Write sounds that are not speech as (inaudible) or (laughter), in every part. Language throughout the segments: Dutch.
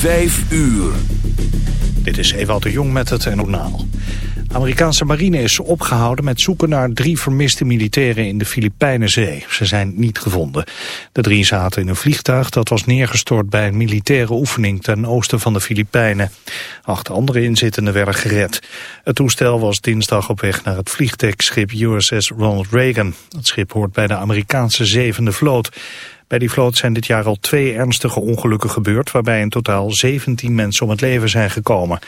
Vijf uur. Dit is Ewout de Jong met het. De Amerikaanse marine is opgehouden met zoeken naar drie vermiste militairen in de Filipijnenzee. Ze zijn niet gevonden. De drie zaten in een vliegtuig dat was neergestort bij een militaire oefening ten oosten van de Filipijnen. Acht andere inzittenden werden gered. Het toestel was dinsdag op weg naar het vliegdekschip USS Ronald Reagan. Het schip hoort bij de Amerikaanse zevende vloot. Bij die vloot zijn dit jaar al twee ernstige ongelukken gebeurd... waarbij in totaal 17 mensen om het leven zijn gekomen.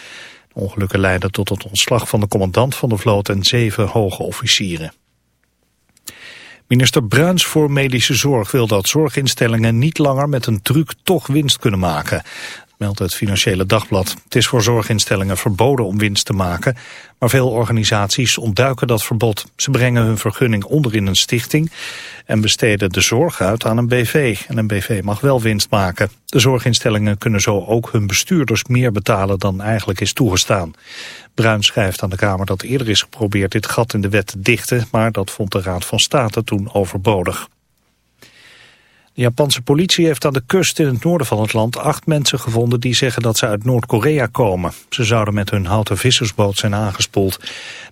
De ongelukken leidden tot het ontslag van de commandant van de vloot... en zeven hoge officieren. Minister Bruins voor Medische Zorg wil dat zorginstellingen niet langer met een truc toch winst kunnen maken meldt het Financiële Dagblad. Het is voor zorginstellingen verboden om winst te maken, maar veel organisaties ontduiken dat verbod. Ze brengen hun vergunning onder in een stichting en besteden de zorg uit aan een BV. En een BV mag wel winst maken. De zorginstellingen kunnen zo ook hun bestuurders meer betalen dan eigenlijk is toegestaan. Bruin schrijft aan de Kamer dat eerder is geprobeerd dit gat in de wet te dichten, maar dat vond de Raad van State toen overbodig. De Japanse politie heeft aan de kust in het noorden van het land acht mensen gevonden die zeggen dat ze uit Noord-Korea komen. Ze zouden met hun houten vissersboot zijn aangespoeld.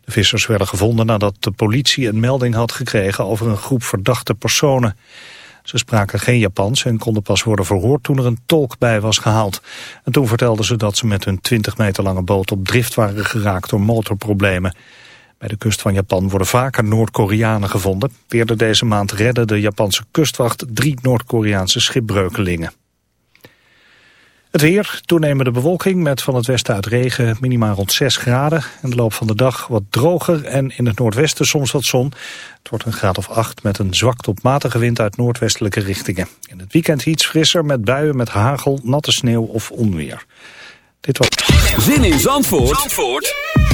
De vissers werden gevonden nadat de politie een melding had gekregen over een groep verdachte personen. Ze spraken geen Japans en konden pas worden verhoord toen er een tolk bij was gehaald. En toen vertelden ze dat ze met hun 20 meter lange boot op drift waren geraakt door motorproblemen. Bij de kust van Japan worden vaker Noord-Koreanen gevonden. Eerder deze maand redde de Japanse kustwacht drie Noord-Koreaanse schipbreukelingen. Het weer, toenemende bewolking met van het westen uit regen, minimaal rond 6 graden. In de loop van de dag wat droger en in het noordwesten soms wat zon. Het wordt een graad of 8 met een zwak tot matige wind uit noordwestelijke richtingen. In het weekend iets frisser met buien met hagel, natte sneeuw of onweer. Dit was... Zin in Zandvoort, Zandvoort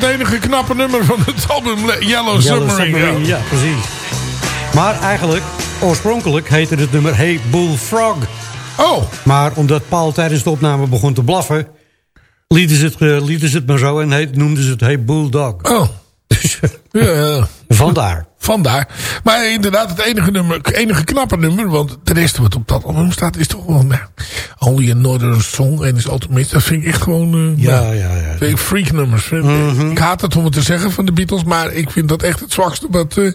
Het enige knappe nummer van het album Yellow, Submarine. Ja, precies. Maar eigenlijk, oorspronkelijk heette het nummer Hey Bullfrog. Oh. Maar omdat Paul tijdens de opname begon te blaffen... lieten ze het, uh, lieten ze het maar zo en heet, noemden ze het Hey Bulldog. Oh. (laughs) Dus, ja. (laughs) Vandaar. Vandaar. Maar inderdaad, het enige, nummer, enige knappe nummer, want de rest wat op dat album staat is toch wel... Nou, Only a Northern Song en is altijd Dat vind ik echt gewoon... Uh, ja, nou, ja, ja. Ik freak nummers. Mm -hmm. Ik haat het om het te zeggen van de Beatles, maar ik vind dat echt het zwakste wat... Uh,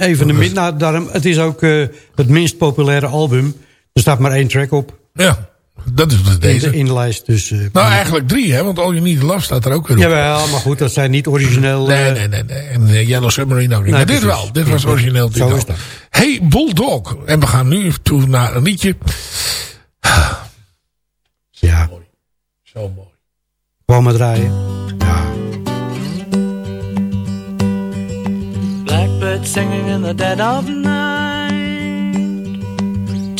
Even de min, nou, daarom, het is ook uh, het minst populaire album. Er staat maar één track op. Ja. Dat is dus deze. In de, in de lijst dus... Uh, nou, eigenlijk drie, hè? Want All You Need Love staat er ook weer op. Jawel, maar goed, dat zijn niet origineel... Nee, nee, nee. nee. En uh, Yellow Submarine ook niet. Nee, maar dit wel. Dit was origineel. Dit Zo is dat. Hey, Bulldog. En we gaan nu toe naar een liedje. Ja. Mooi. Zo mooi. Gewoon maar draaien. Ja. Blackbird singing in the dead of night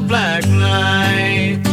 Black night.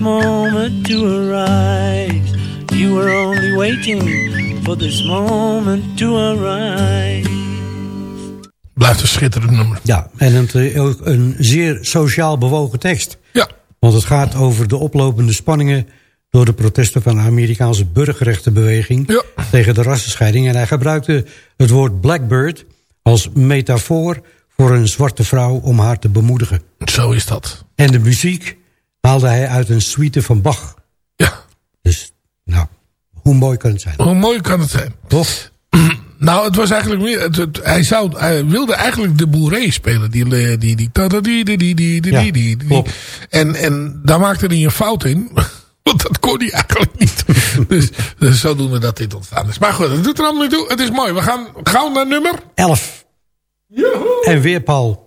Moment to arise. You were only waiting for this moment to arise. Blijft een schitterend nummer. Ja, en een, ook een zeer sociaal bewogen tekst. Ja. Want het gaat over de oplopende spanningen... door de protesten van de Amerikaanse burgerrechtenbeweging... Ja. tegen de rassenscheiding. En hij gebruikte het woord blackbird als metafoor... voor een zwarte vrouw om haar te bemoedigen. Zo is dat. En de muziek haalde hij uit een suite van Bach. Ja. Dus, nou, hoe mooi kan het zijn? Hoe mooi kan het zijn? Toch? (clears throat) Nou, het was eigenlijk meer. Het, het- hij, zou, hij wilde eigenlijk de boeré spelen. Die. die, die, die, die, die, die, die, die, die, Ja, die, die. En, en daar maakte hij een fout in. (laughs) Want dat kon hij eigenlijk niet. (laughs) dus, dus zodoende dat dit ontstaan is. Maar goed, dat doet er allemaal niet toe. Het is mooi. We gaan gauw naar nummer. 11. En weer Paul.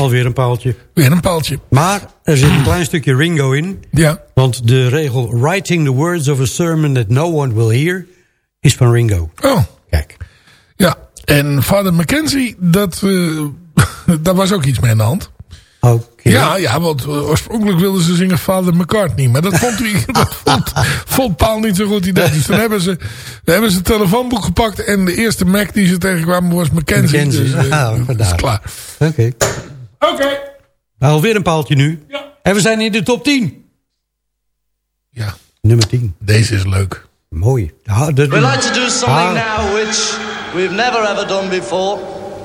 Alweer, een paaltje. weer een paaltje. Maar er zit een klein stukje Ringo in. Ja, Want de regel writing the words of a sermon that no one will hear is van Ringo. oh, Kijk. ja. En vader Mackenzie, dat, eh, (laughs) daar was ook iets mee aan de hand. Oké. Ja, ja, want eh, oorspronkelijk wilden ze zingen Father McCartney. Maar dat vond, hij, (laughs) dat vond, vond Paul niet zo'n goed idee. Dus toen hebben ze, hebben ze het telefoonboek gepakt. En de eerste Mac die ze tegenkwamen was Mackenzie. Mackenzie, Dus, eh, ah, is klaar. Oké. Oké. Alweer een paaltje nu. Ja. En we zijn in de top 10. Ja, Nummer 10. deze is leuk. Mooi. Ja, We'd like to do something Ah. now which we've never ever done before,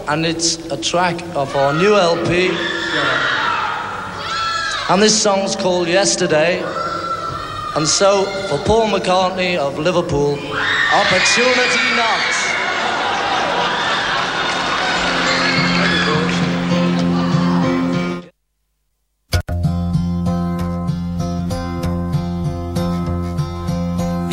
and it's a track of our new LP. And this song's called Yesterday. And so, for Paul McCartney of Liverpool, Opportunity Knocks.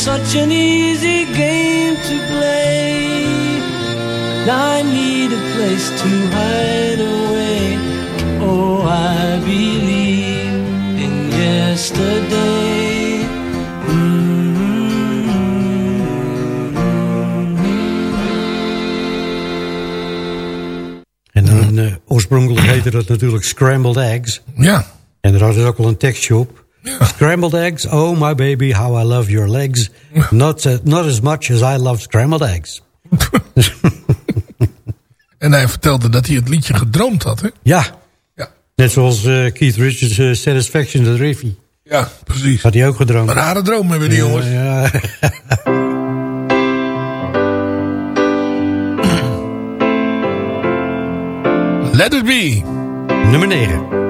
such an easy game to play. I need a place to hide away. Oh, I believe in yesterday. En dan, eh, oorspronkelijk heette dat natuurlijk Scrambled Eggs. Ja. En er had dus ook al een tekstje op. Scrambled eggs, oh my baby, how I love your legs. Not, uh, not as much as I love scrambled eggs. (laughs) En hij vertelde dat hij het liedje gedroomd had, hè? Ja, Ja, net zoals eh, Keith Richards' eh, Satisfaction, de Riffy. ja precies. Had hij ook gedroomd. Een rare droom hebben die jongens. Ja, Let it be. nummer 9.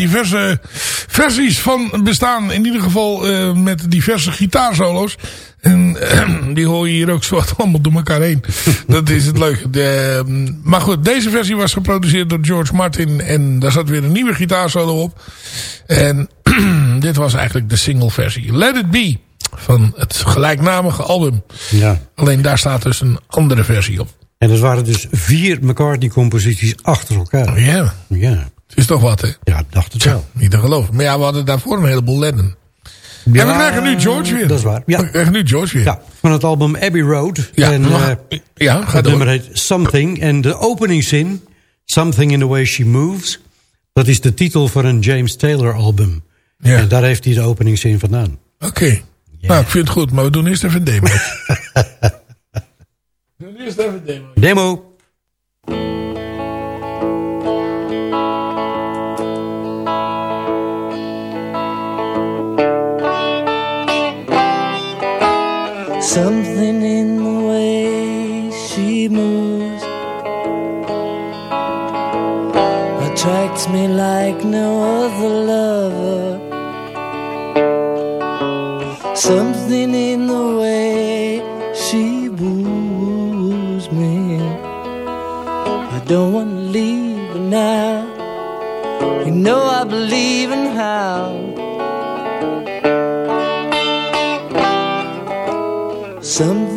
diverse versies van bestaan. In ieder geval eh, met diverse gitaarsolo's. En die hoor je hier ook zo wat allemaal door elkaar heen. (laughs) Dat is het leuke. De, ehm, maar goed, deze versie was geproduceerd door George Martin. En daar zat weer een nieuwe gitaarsolo op. En (clears throat) dit was eigenlijk de single versie. Let It Be. Van het gelijknamige album. Ja. Alleen daar staat dus een andere versie op. En dat waren dus vier McCartney-composities achter elkaar. Ja, Ja, het is toch wat hè. ja dacht het wel. niet te geloven. Maar ja, we hadden daarvoor een heleboel Lennon. en we krijgen nu George weer. Dat is waar. Ja, We krijgen nu George weer. ja van het album Abbey Road. Ja, en, eh, ja het nummer heet Something. En de openingszin, Something in the Way She Moves... dat is de titel van een James Taylor album. Ja. En daar heeft hij de openingszin vandaan. Oké. Nou, ik vind het goed, maar we doen eerst even een demo. (laughs) we doen eerst even een demo. Demo. Something in the way she moves attracts me like no other lover. Something in the way she woos me. I don't want to leave now. You know I believe in how. Something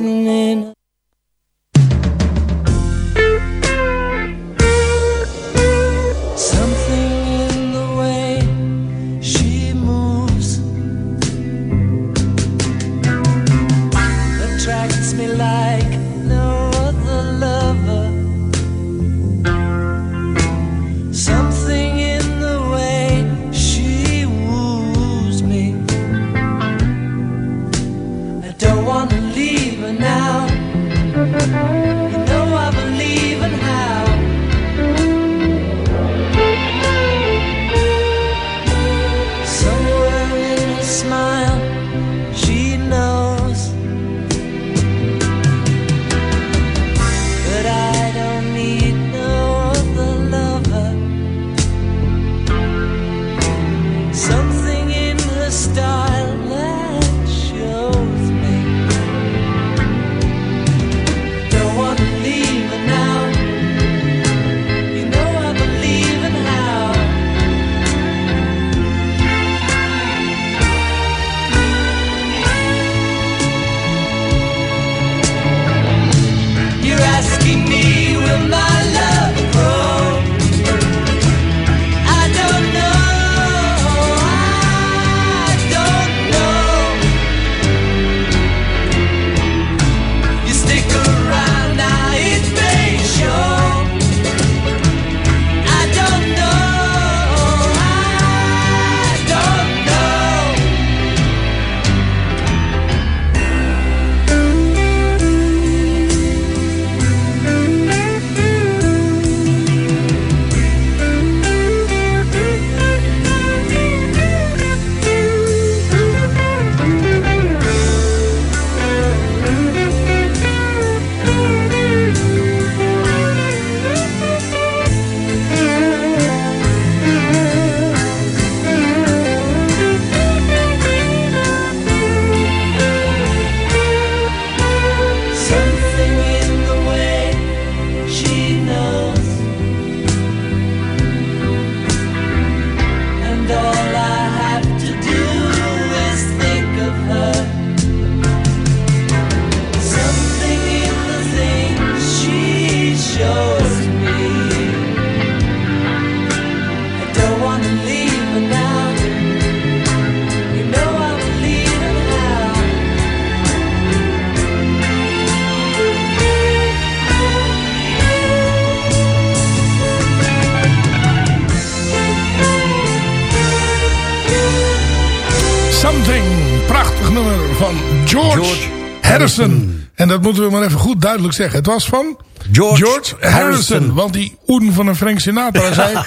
En dat moeten we maar even goed duidelijk zeggen. Het was van George, Harrison. Want die oen van een Frank Sinatra zei (laughs)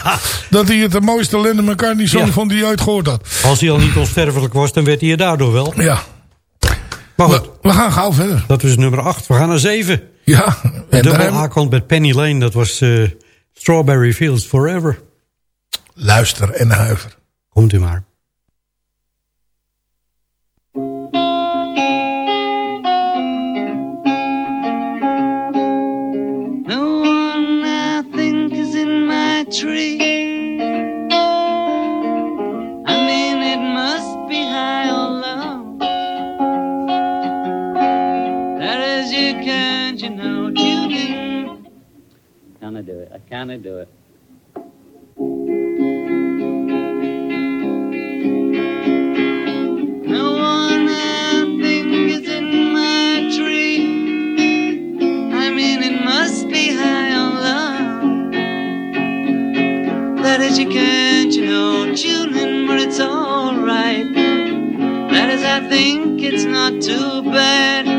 dat hij het de mooiste Lennon McCartney song vond die hij ooit gehoord had. Als hij al niet onsterfelijk was, dan werd hij er daardoor wel. Ja. Maar goed, we, gaan gauw verder. Dat was nummer 8. We gaan naar 7. Ja. En dubbel A-kant met Penny Lane. Dat was uh, Strawberry Fields Forever. Luister en huiver. Komt u maar. Can I do it? as you can't, you know, tuning, but it's alright. That is, I think it's not too bad.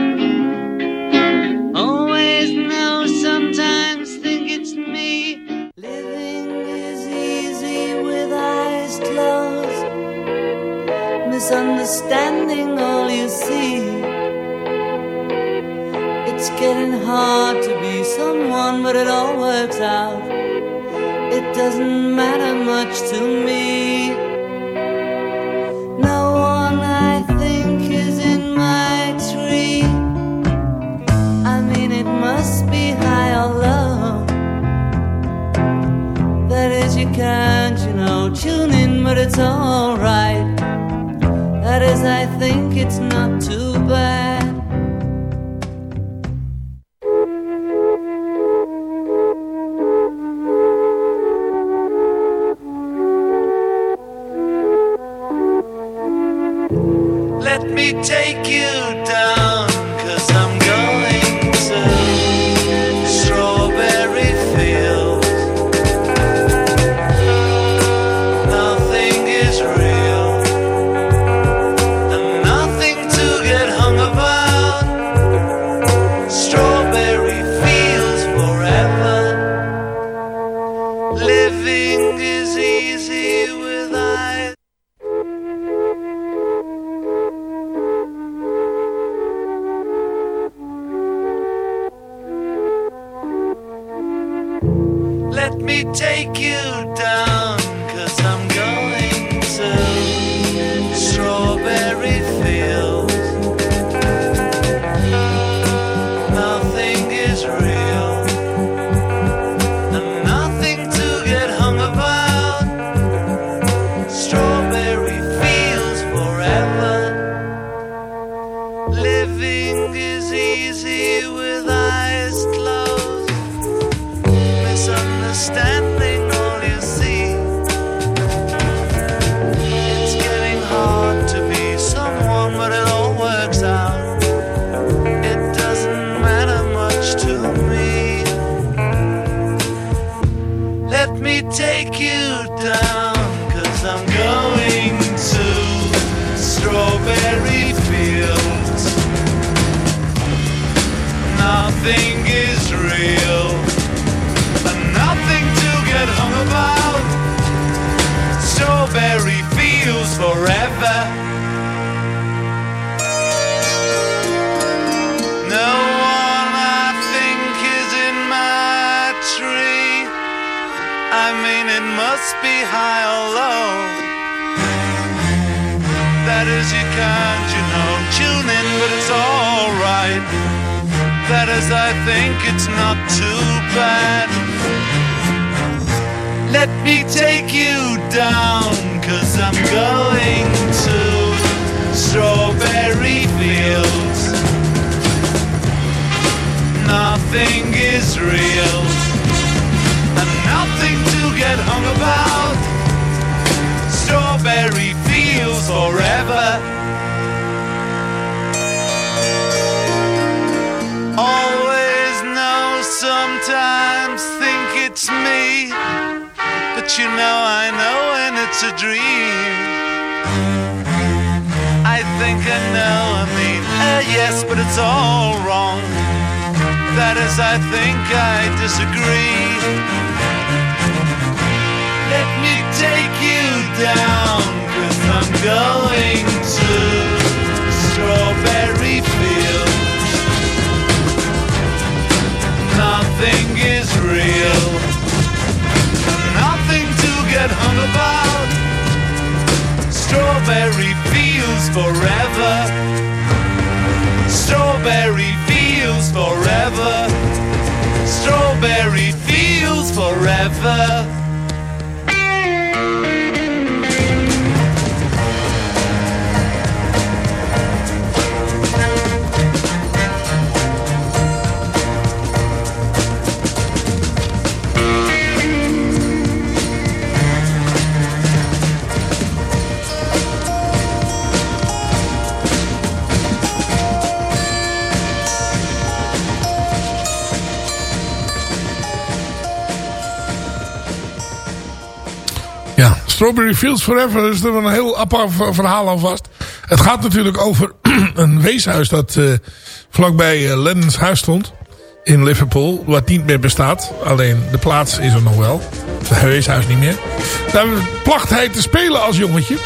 Misunderstanding all you see. It's getting hard to be someone, but it all works out it doesn't matter much to me. No one I think is in my tree. I mean, it must be high or low. That is, you can't, you know, tune in, but it's alright. That is, I think it's not too bad. Is easy with eyes closed. Misunderstanding forever. No one I think is in my tree. I mean, it must be high or low. That is, you can't, you know, tune in, but it's alright. That is, I think it's not too bad. Let me take you down, cause I'm going to strawberry fields. Nothing is real, and nothing to get hung about. Strawberry fields forever. Always know, sometimes think it's me. But you know, I know it's a dream. I think I know, I mean, uh, yes, but it's all wrong. That is, I think I disagree. Let me take you down, cause I'm going Strawberry fields forever. Strawberry fields forever. Strawberry fields forever. Strawberry Fields Forever is er een heel apart verhaal aan vast. Het gaat natuurlijk over (clears throat) een weeshuis dat eh, vlakbij uh, Lennon's huis stond. In Liverpool, wat niet meer bestaat. Alleen de plaats is er nog wel. Het weeshuis niet meer. Daar placht hij te spelen als jongetje. (clears throat)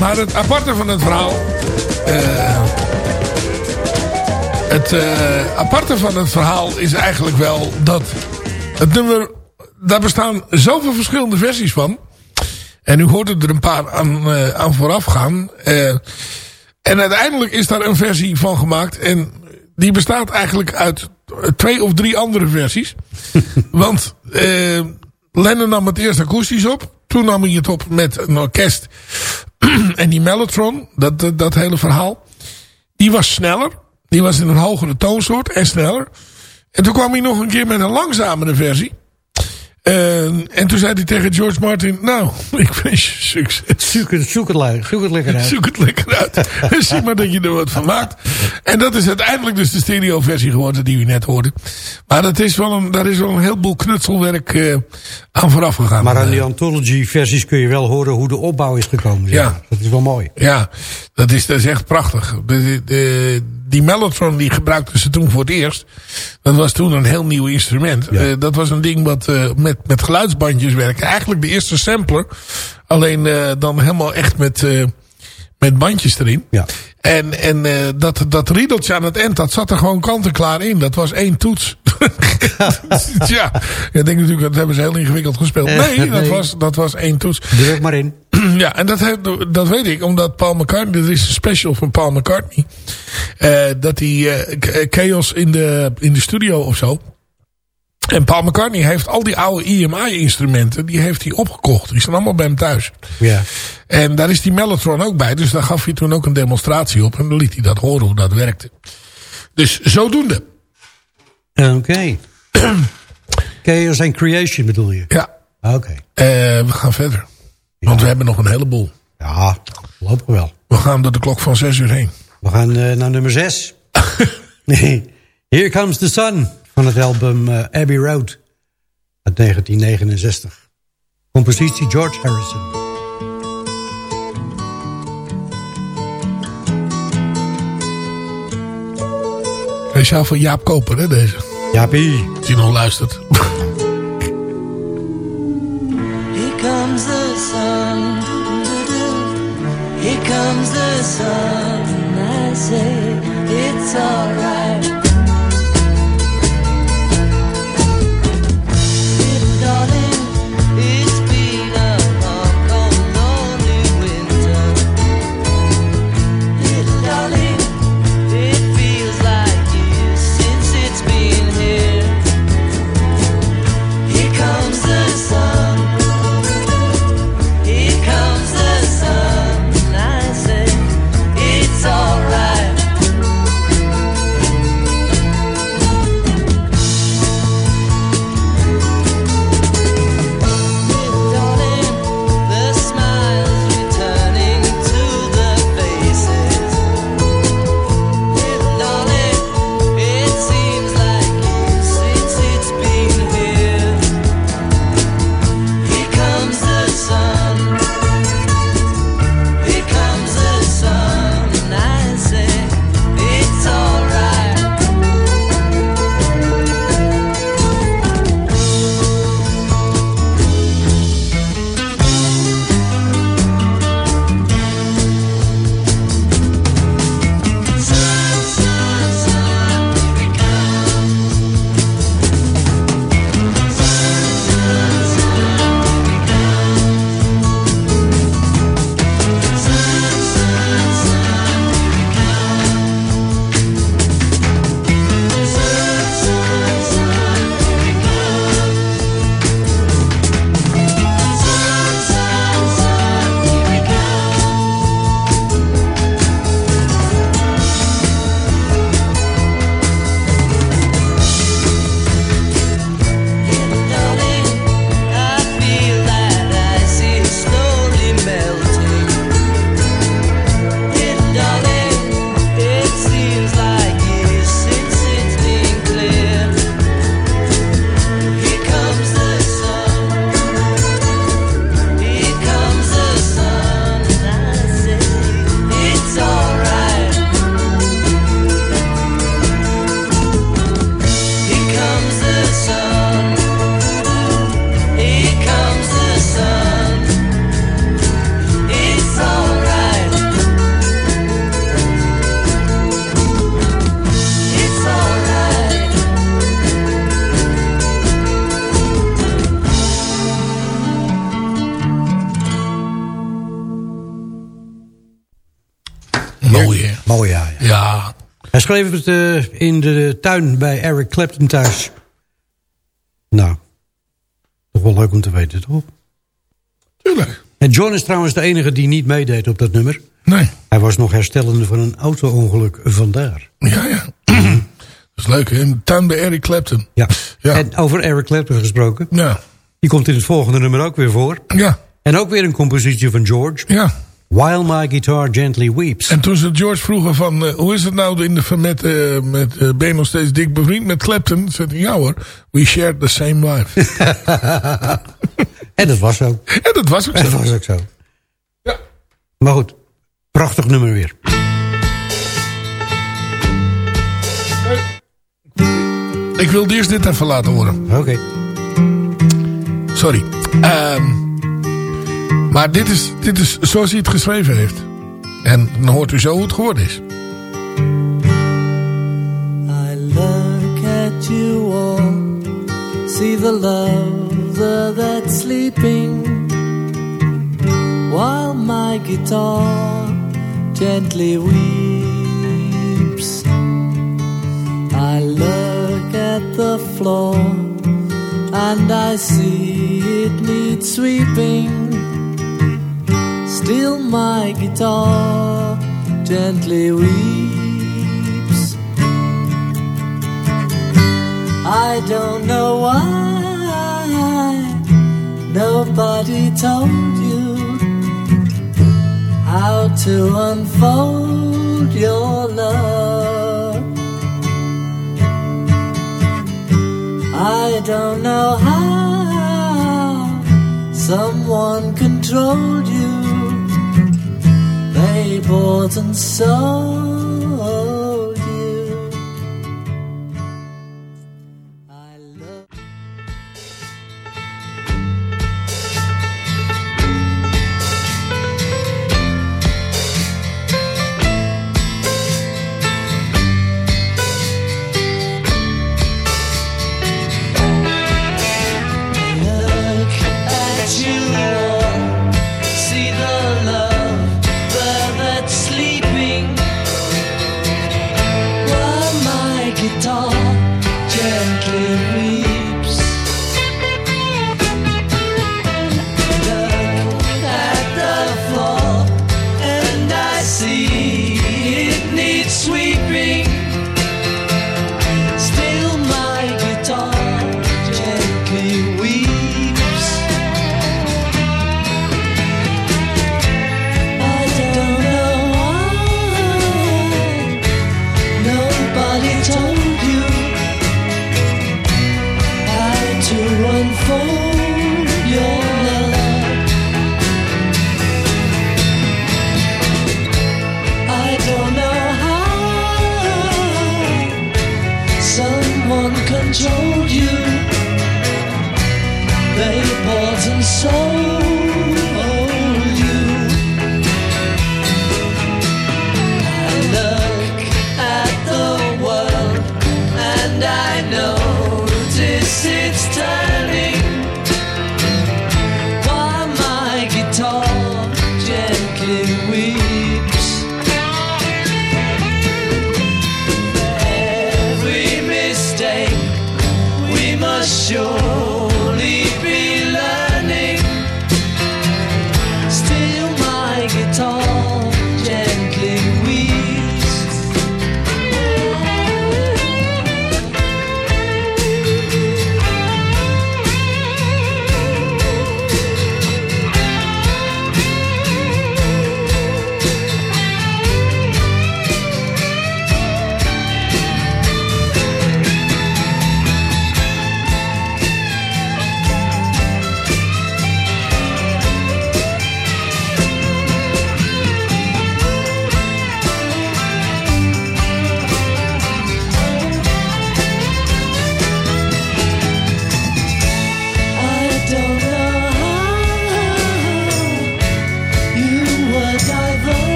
maar het aparte van het verhaal... eh, het eh, aparte van het verhaal is eigenlijk wel dat het nummer... Daar bestaan zoveel verschillende versies van. En u hoort er een paar aan, aan vooraf gaan. Eh, en uiteindelijk is daar een versie van gemaakt. En die bestaat eigenlijk uit twee of drie andere versies. (laughs) Want eh, Lennon nam het eerst akoestisch op. Toen nam hij het op met een orkest. (clears throat) en die Mellotron, dat, dat, dat hele verhaal. Die was sneller. Die was in een hogere toonsoort en sneller. En toen kwam hij nog een keer met een langzamere versie. En, en toen zei hij tegen George Martin... Nou, (laughs) ik wens je succes. Zoek het, zoek het, zoek het lekker uit. Zoek het lekker uit. (laughs) En zie maar dat je er wat van maakt. En dat is uiteindelijk dus de stereo-versie geworden die u net hoorde. Maar dat is wel een, daar is wel een heleboel knutselwerk eh, aan vooraf gegaan. Maar aan die Eh, anthology-versies kun je wel horen hoe de opbouw is gekomen. Ja. Dat is wel mooi. Ja, dat is, dat is echt prachtig. De, de, die Mellotron die gebruikten ze toen voor het eerst. Dat was toen een heel nieuw instrument. Ja. Eh, dat was een ding wat eh, met, met geluidsbandjes werkte. Eigenlijk de eerste sampler. Alleen eh, dan helemaal echt met, met bandjes erin. Ja. En, en dat, dat riedeltje aan het eind, dat zat er gewoon kant-en-klaar in. Dat was één toets. (laughs) ja, ik denk natuurlijk, dat hebben ze heel ingewikkeld gespeeld. Nee, dat was, dat was één toets. Druk maar in. (clears throat) Ja, en dat, heeft, dat weet ik, omdat Paul McCartney, er is een special van Paul McCartney, eh, dat hij eh, Chaos in de, in de studio of zo. En Paul McCartney heeft al die oude EMI-instrumenten, die heeft hij opgekocht. Die staan allemaal bij hem thuis. Ja. En daar is die Mellotron ook bij, dus daar gaf hij toen ook een demonstratie op. En dan liet hij dat horen hoe dat werkte. Dus zodoende. Oké. (clears throat) Chaos and Creation bedoel je? Ja, Oké. eh, we gaan verder. Want we hebben nog een heleboel. Ja, lopen we wel. We gaan door de klok van zes uur heen. We gaan eh, naar nummer 6. (laughs) Here Comes the Sun van het album eh, Abbey Road uit 1969. Compositie George Harrison. Speciaal voor Jaap Koper, hè, deze. Jaapie. Als hij nog luistert. Here comes the sun. Here comes the sun. I say it's alright. Eh, in de tuin bij Eric Clapton thuis. Nou, toch wel leuk om te weten, toch? tuurlijk. En John is trouwens de enige die niet meedeed op dat nummer. Nee, Hij was nog herstellende van een auto-ongeluk vandaar. ja, ja. (clears throat) Dat is leuk, hè? In de tuin bij Eric Clapton. Ja. Ja. En over Eric Clapton gesproken. Ja. Die komt in het volgende nummer ook weer voor. Ja, En ook weer een compositie van George. ja. While My Guitar Gently Weeps. En toen ze George vroegen van... eh, hoe is het nou in de, met, eh, met ben je nog steeds dik bevriend met Clapton? Zei hij, ja hoor, we shared the same life. (laughs) En dat was zo. en dat was ook Dat zo. was ook zo. Ja. Maar goed, prachtig nummer weer. Ik wilde eerst dit even laten horen. Oké. Sorry. Ehm, maar dit is, dit is zoals hij het geschreven heeft. En dan hoort u zo hoe het geworden is. I look at you all, see the lover that's sleeping, while my guitar gently weeps. I look at the floor and I see it needs sweeping. Still, my guitar gently weeps. I don't know why nobody told you how to unfold your love. I don't know how someone controlled you labeled and sold. See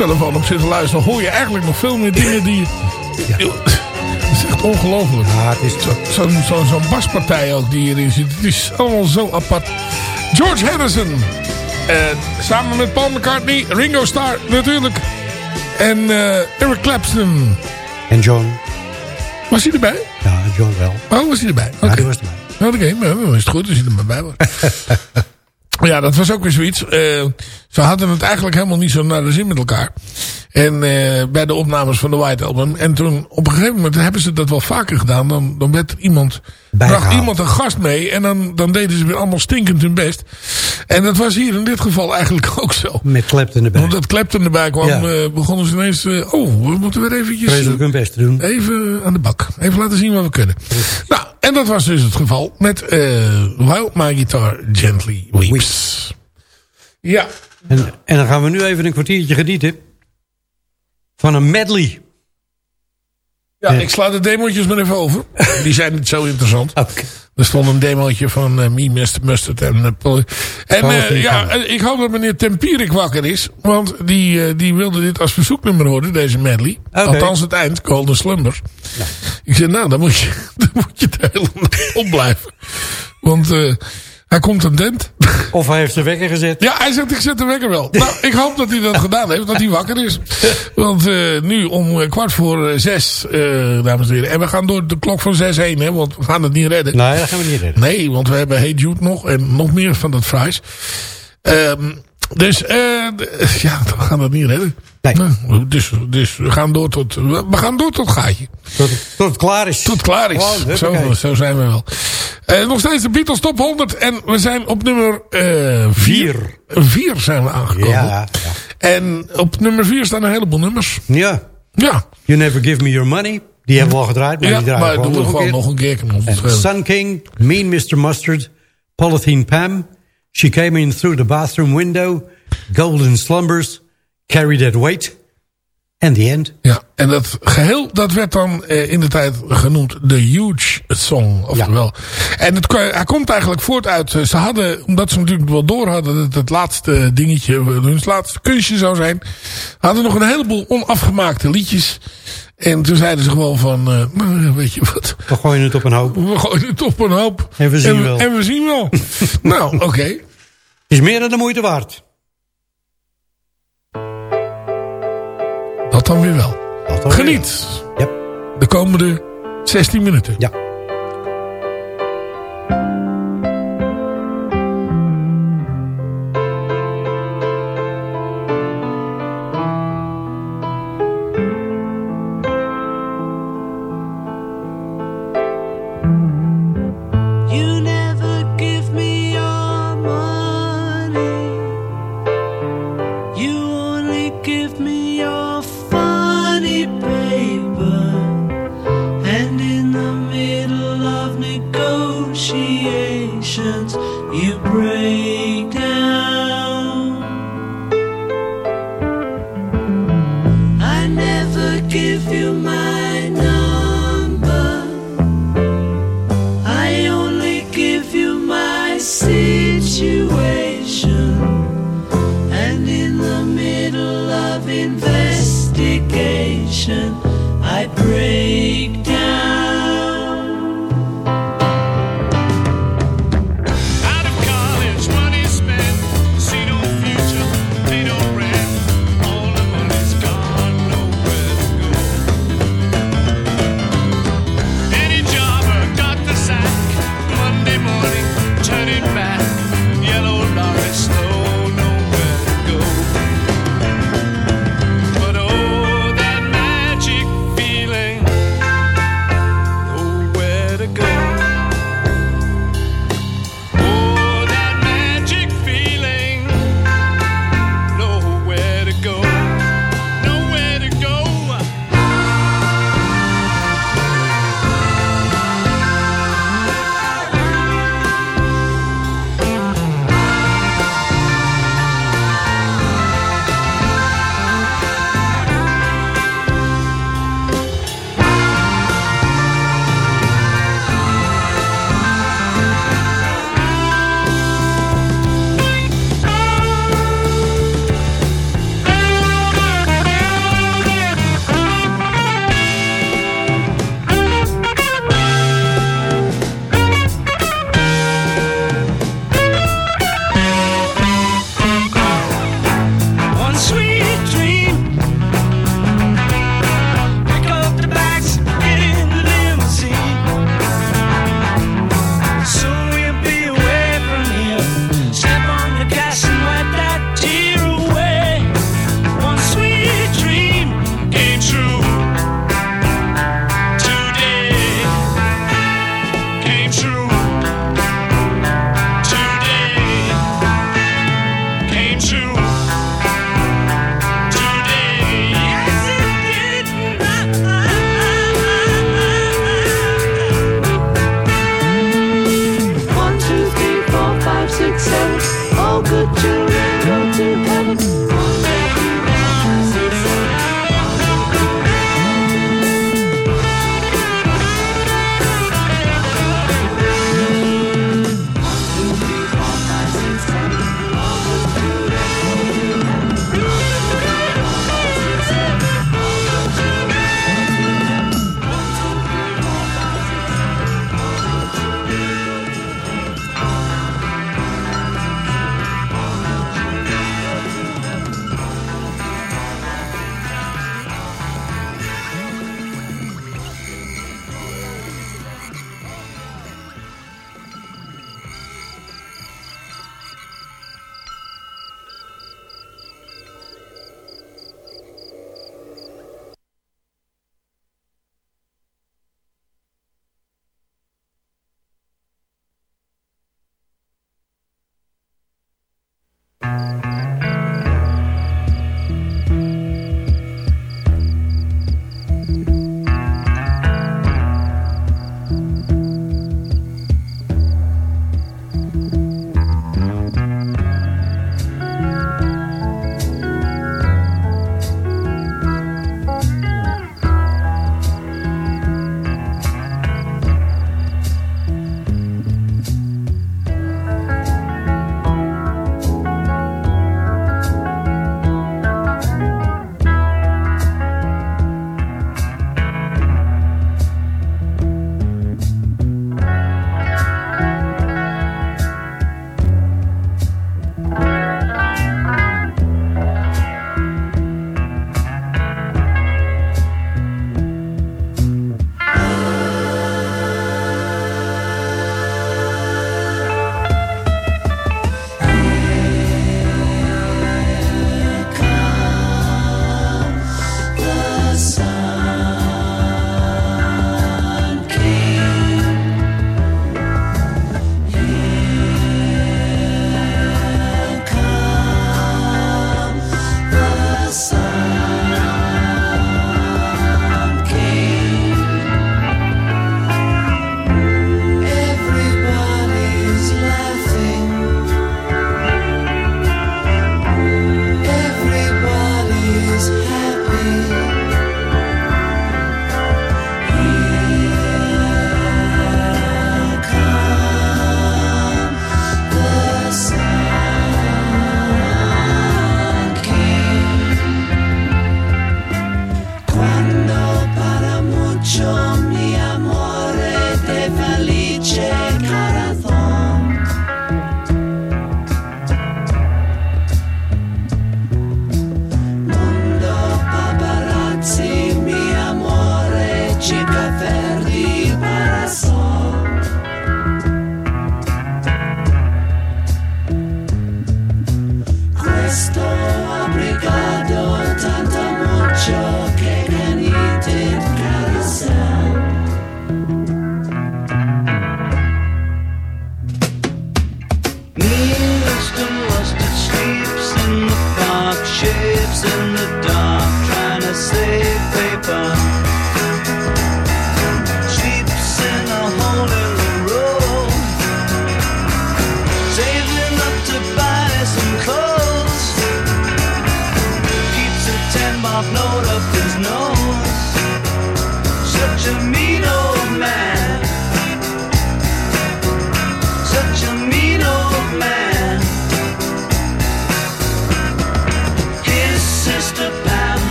koptelefoon op zit te luisteren... hoor je eigenlijk nog veel meer dingen die... Ja. Het is echt ongelooflijk. Ja, het is zo. Zo'n zo, zo'n baspartij ook die hierin zit. Het is allemaal zo apart. George Harrison. Eh, samen met Paul McCartney. Ringo Starr natuurlijk. En eh, Eric Clapton. En John. Was hij erbij? Ja, John wel. Oh, was hij erbij? Ja, Oké. die was erbij. Oké, maar dan is het goed als hij er maar bij was. (laughs) ja, dat was ook weer zoiets. Eh, ze hadden het eigenlijk helemaal niet zo naar de zin met elkaar. En eh, bij de opnames van de White Album. En toen op een gegeven moment hebben ze dat wel vaker gedaan. Dan, dan werd er iemand, Bijgehaald. bracht iemand een gast mee. En dan, dan deden ze weer allemaal stinkend hun best. En dat was hier in dit geval eigenlijk (laughs) ook zo. Met Clapton erbij. Want dat Clapton erbij kwam, Ja. eh, begonnen ze ineens... oh, we moeten weer eventjes... Vreselijk hun best doen. Even aan de bak. Even laten zien wat we kunnen. Nou, en dat was dus het geval met eh While My Guitar Gently Weeps. Ja. En, en dan gaan we nu even een kwartiertje genieten. Van een medley. ja, ik sla de demootjes maar even over. (laughs) Die zijn niet zo interessant. Oké. Er stond een demootje van eh Me, Mr. Mustard en... eh, en eh, ja, ik hoop dat meneer Tempierik wakker is. Want die, die wilde dit als verzoeknummer horen, deze medley. Althans het eind, Golden Slumbers. Ik zei, nou, dan moet je, (laughs) dan moet je de hele nacht opblijven. Want eh, hij komt een dent. Of hij heeft zijn wekker gezet. Ja, hij zegt, ik zet de wekker wel. Nou, ik hoop dat hij dat gedaan heeft, dat hij wakker is. Want eh, nu om eh, kwart voor eh, zes, dames en heren. En we gaan door de klok van zes heen, hè, want we gaan het niet redden. Nee, dat gaan we niet redden. Nee, want we hebben Hey Jude nog en nog meer van dat fries. Ehm, dus, ja, we gaan dat niet redden. Nee. Nou, dus, dus we gaan door tot, we gaan door tot gaatje. Tot, tot het klaar is. Tot het klaar is. Zo, zo zijn we wel. Eh, nog steeds de Beatles top 100. En we zijn op nummer 4. Vier. 4 zijn we aangekomen. Ja, ja. En op nummer 4 staan een heleboel nummers. Ja. Ja, You Never Give Me Your Money. Die hebben we al gedraaid. Maar ja die draaien maar we doen we gewoon gewoon nog een nog keer. Sun King, Mean Mr. Mustard, Polythene Pam, She Came In Through the Bathroom Window, Golden Slumbers, Carry That Weight, and The End. Ja, en dat geheel, dat werd dan eh, in de tijd genoemd de Huge Song. Oftewel. En het, hij komt eigenlijk voort uit, eh, ze hadden, omdat ze natuurlijk wel door hadden dat het laatste dingetje, eh, hun laatste kunstje zou zijn, hadden nog een heleboel onafgemaakte liedjes. En toen zeiden ze gewoon van, (laughs) weet je wat, We gooien het op een hoop. we gooien het op een hoop. En we zien wel. En we zien wel. (laughs) nou, oké. Is meer dan de moeite waard. Dat dan weer wel. Dat alweer. Geniet Ja. de komende 16 minuten. Ja.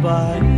goodbye.